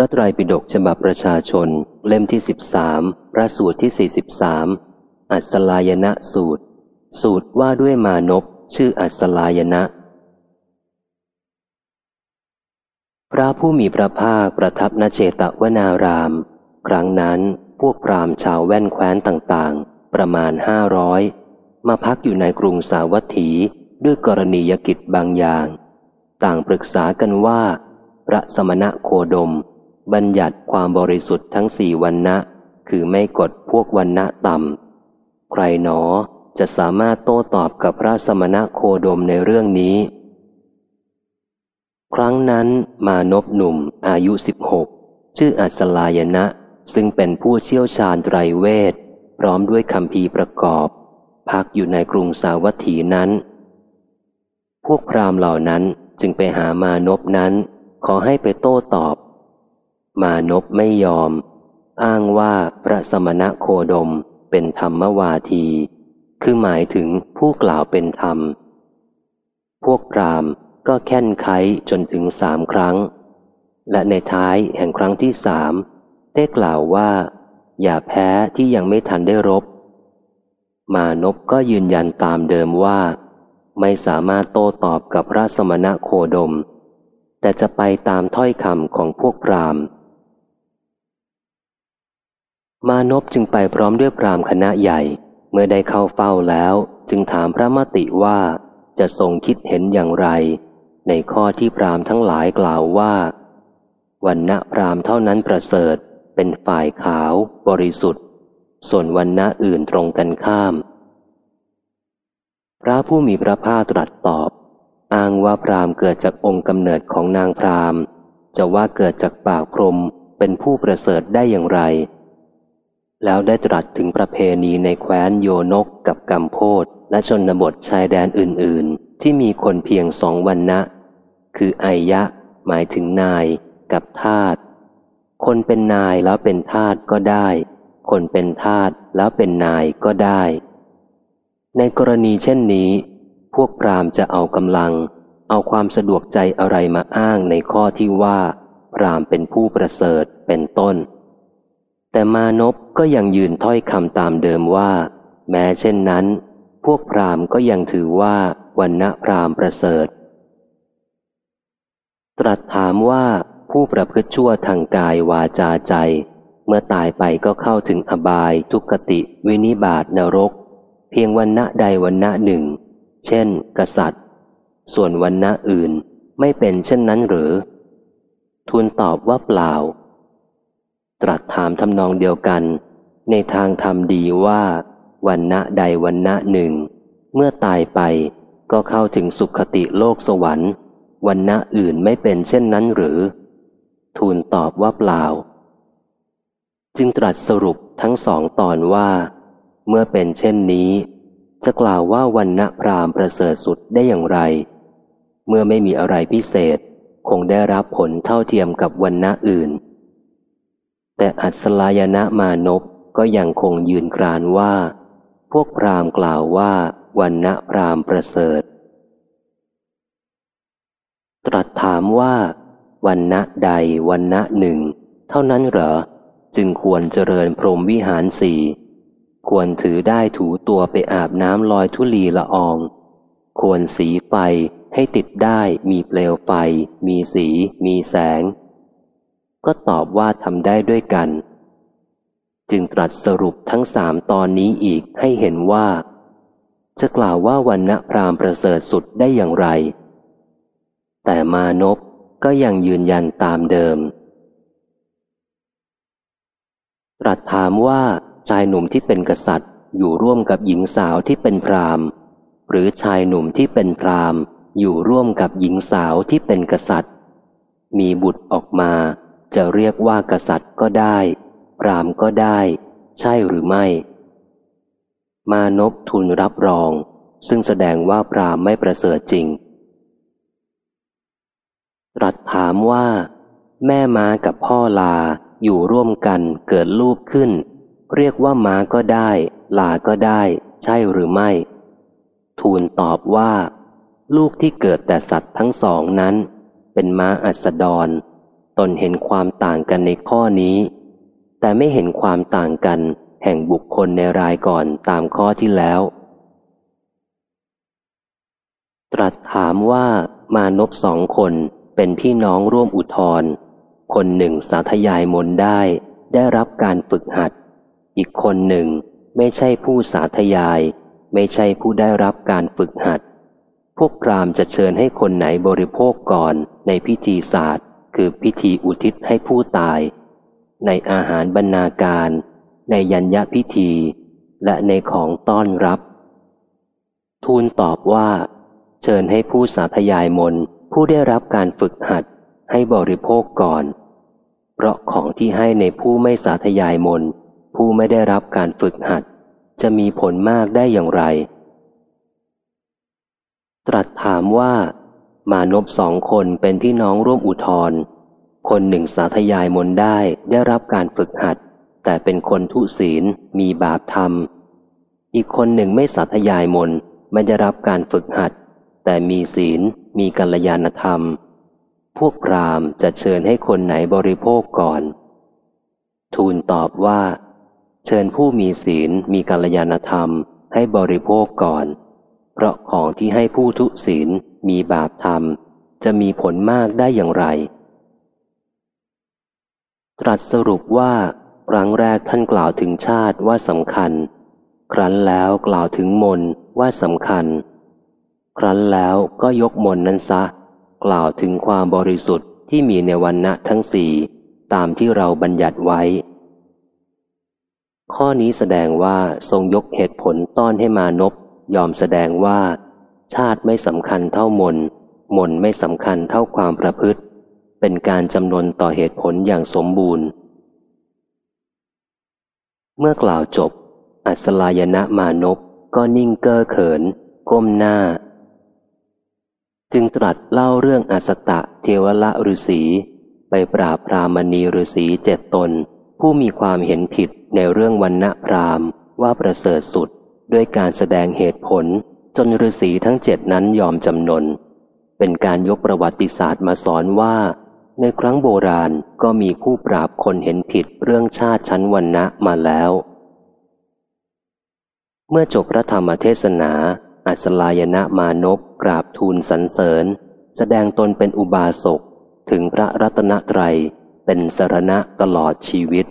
พระไตรปิฎกฉบับประชาชน เล่มที่สิบสามพระสูตรที่สี่สิบสามอัศลายณะสูตร สูตรว่าด้วยมานพชื่ออัศลายณะพระผู้มีพระภาคประทับณเจตวนาราม ครั้งนั้นพวกพรามชาวแว่นแคว้นต่างๆ ประมาณห้าร้อยมาพักอยู่ในกรุงสาวัตถีด้วยกรณียกิจบางอย่าง ต่างปรึกษากันว่า พระสมณะโคดม บัญญัติความบริสุทธิ์ทั้งสี่วันนะคือไม่กดพวกวันนะต่ำ ใครหนอจะสามารถโต้ตอบกับพระสมณะโคดมในเรื่องนี้ ครั้งนั้นมานพหนุ่มอายุสิบหกชื่ออัศลายนะ ซึ่งเป็นผู้เชี่ยวชาญไตรเวท พร้อมด้วยคำพีประกอบ พักอยู่ในกรุงสาวัตถีนั้น พวกพราหมณ์เหล่านั้นจึงไปหามานพนั้น ขอให้ไปโต้ตอบ มานพไม่ยอม อ้างว่าพระสมณะโคดมเป็นธรรมวาที คือหมายถึงผู้กล่าวเป็นธรรม พวกพรามก็แค่นไขจนถึงสามครั้ง และในท้ายแห่งครั้งที่สามได้กล่าวว่า อย่าแพ้ที่ยังไม่ทันได้รบ มานพก็ยืนยันตามเดิมว่า ไม่สามารถโต้ตอบกับพระสมณะโคดม แต่จะไปตามถ้อยคำของพวกพราหมณ์ มานพจึงไปพร้อมด้วยพรามคณะใหญ่ เมื่อได้เข้าเฝ้าแล้วจึงถามพระมติว่าจะทรงคิดเห็นอย่างไร ในข้อที่พรามทั้งหลายกล่าวว่า วันณะพรามเท่านั้นประเสริฐ เป็นฝ่ายขาว บริสุทธิ์ ส่วนวันณะอื่นตรงกันข้าม พระผู้มีพระภาคตรัสตอบ อ้างว่าพรามเกิดจากองค์กำเนิดของนางพรามจะว่าเกิดจากปากพรมเป็นผู้ประเสริฐได้อย่างไร แล้วได้ตรัสถึงประเพณีในแคว้นโยนกกับกัมโพธและชนบทชายแดนอื่น ๆ ที่มีคนเพียงสองวันนะ คือไอยะ หมายถึงนายกับทาตคนเป็นนายแล้วเป็นทาสก็ได้ คนเป็นทาสแล้วเป็นนายก็ได้ ในกรณีเช่นนี้ พวกพรามจะเอากำลัง เอาความสะดวกใจอะไรมาอ้างในข้อที่ว่า พรามเป็นผู้ประเสริฐเป็นต้น แต่มานพก็ยังยืนถ้อยคำตามเดิมว่า แม้เช่นนั้น พวกพรามก็ยังถือว่าวันณะพรามประเสริฐ ตรัสถามว่าผู้ประพฤติชั่วทางกายวาจาใจ เมื่อตายไปก็เข้าถึงอบาย ทุกติ วินิบาตนรก เพียงวันณะใดวันณะหนึ่ง เช่น กษัตริย์ ส่วนวันณะอื่นไม่เป็นเช่นนั้นหรือ ทูลตอบว่าเปล่า ตรัสถามทำนองเดียวกัน ในทางทำดีว่าวันณะใดวันณะหนึ่ง เมื่อตายไปก็เข้าถึงสุขติโลกสวรรค์วันณะอื่นไม่เป็นเช่นนั้นหรือ ทูลตอบว่าเปล่า จึงตรัสสรุปทั้งสองตอนว่า เมื่อเป็นเช่นนี้ จะกล่าวว่าวันณะพรามประเสริฐสุดได้อย่างไร เมื่อไม่มีอะไรพิเศษ คงได้รับผลเท่าเทียมกับวันณะอื่น แต่อัศลายนะมานพก็ยังคงยืนกรานว่า พวกพรามกล่าวว่าวันณะพรามประเสริฐ ตรัสถามว่าวันณะใดวันณะหนึ่ง เท่านั้นเหรอ จึงควรเจริญพรหมวิหารสี่ควรถือได้ถูตัวไปอาบน้ำลอยทุลีละออง ควรสีไฟให้ติดได้มีเปลวไฟ มีสี มีแสง ก็ตอบว่าทำได้ด้วยกัน จึงตรัสสรุปทั้งสามตอนนี้อีกให้เห็นว่า จะกล่าวว่าวันณะพรามประเสริฐสุดได้อย่างไร แต่มานพก็ยังยืนยันตามเดิม ตรัสถามว่าชายหนุ่มที่เป็นกษัตริย์ อยู่ร่วมกับหญิงสาวที่เป็นพรามหรือชายหนุ่มที่เป็นพรามอยู่ร่วมกับหญิงสาวที่เป็นกษัตริย์ มีบุตรออกมา จะเรียกว่ากษัตริย์ก็ได้พรามก็ได้ ใช่หรือไม่ มานพทูลรับรอง ซึ่งแสดงว่าพรามไม่ประเสริฐจริง ตรัสถามว่า แม่ม้ากับพ่อลาอยู่ร่วมกันเกิดลูกขึ้น เรียกว่าม้าก็ได้ ลาก็ได้ ใช่หรือไม่ ทูลตอบว่า ลูกที่เกิดแต่สัตว์ทั้งสองนั้น เป็นม้าอัสดร ตนเห็นความต่างกันในข้อนี้ แต่ไม่เห็นความต่างกันแห่งบุคคลในรายก่อนตามข้อที่แล้ว ตรัสถามว่ามานพสองคนเป็นพี่น้องร่วมอุทธรคนหนึ่งสาธยายมนได้ ได้รับการฝึกหัด อีกคนหนึ่งไม่ใช่ผู้สาธยาย ไม่ใช่ผู้ได้รับการฝึกหัด พวกพรามจะเชิญให้คนไหนบริโภคก่อนในพิธีศาสตร์ คือพิธีอุทิศให้ผู้ตาย ในอาหารบรรณาการ ในยัญญพิธี และในของต้อนรับ ทูลตอบว่า เชิญให้ผู้สาธยายมนผู้ได้รับการฝึกหัดให้บริโภคก่อน เพราะของที่ให้ในผู้ไม่สาธยายมนผู้ไม่ได้รับการฝึกหัด จะมีผลมากได้อย่างไร ตรัสถามว่า มานพสองคนเป็นพี่น้องร่วมอุทธรคนหนึ่งสาธยายมนได้ได้รับการฝึกหัด แต่เป็นคนทุศีลมีบาปธรรม อีกคนหนึ่งไม่สาธยายมนไม่ได้รับการฝึกหัด แต่มีศีลมีกัลยาณธรรม พวกพรามจะเชิญให้คนไหนบริโภคก่อน ทูลตอบว่า เชิญผู้มีศีลมีกัลยาณธรรมให้บริโภคก่อน เพราะของที่ให้ผู้ทุศีล มีบาปธรรมจะมีผลมากได้อย่างไร ตรัสสรุปว่าครั้งแรกท่านกล่าวถึงชาติว่าสำคัญ ครั้นแล้วกล่าวถึงมนว่าสำคัญ ครั้นแล้วก็ยกมนนั้นซะ กล่าวถึงความบริสุทธิ์ที่มีในวันณะทั้งสี่ตามที่เราบัญญัติไว้ ข้อนี้แสดงว่าทรงยกเหตุผลต้อนให้มานพยอมแสดงว่า ชาติไม่สำคัญเท่ามน มนไม่สำคัญเท่าความประพฤติ เป็นการจำนวนต่อเหตุผลอย่างสมบูรณ์ เมื่อกล่าวจบ อัศลายนะมานพก็นิ่งเก้อเขิน ก้มหน้า จึงตรัสเล่าเรื่องอสตะเทวละฤษีไปปราบพรามณีฤษีเจ็ดตน ผู้มีความเห็นผิดในเรื่องวันณะพรามว่าประเสริฐสุดด้วยการแสดงเหตุผล จนฤษีทั้งเจ็ดนั้นยอมจำนน เป็นการยกประวัติศาสตร์มาสอนว่า ในครั้งโบราณก็มีผู้ปราบคนเห็นผิดเรื่องชาติชั้นวันณะมาแล้ว เมื่อจบพระธรรมเทศนา อัศลายนะมานพกราบทูลสรรเสริญ แสดงตนเป็นอุบาสกถึงพระรัตนตรัยเป็นสรณะตลอดชีวิต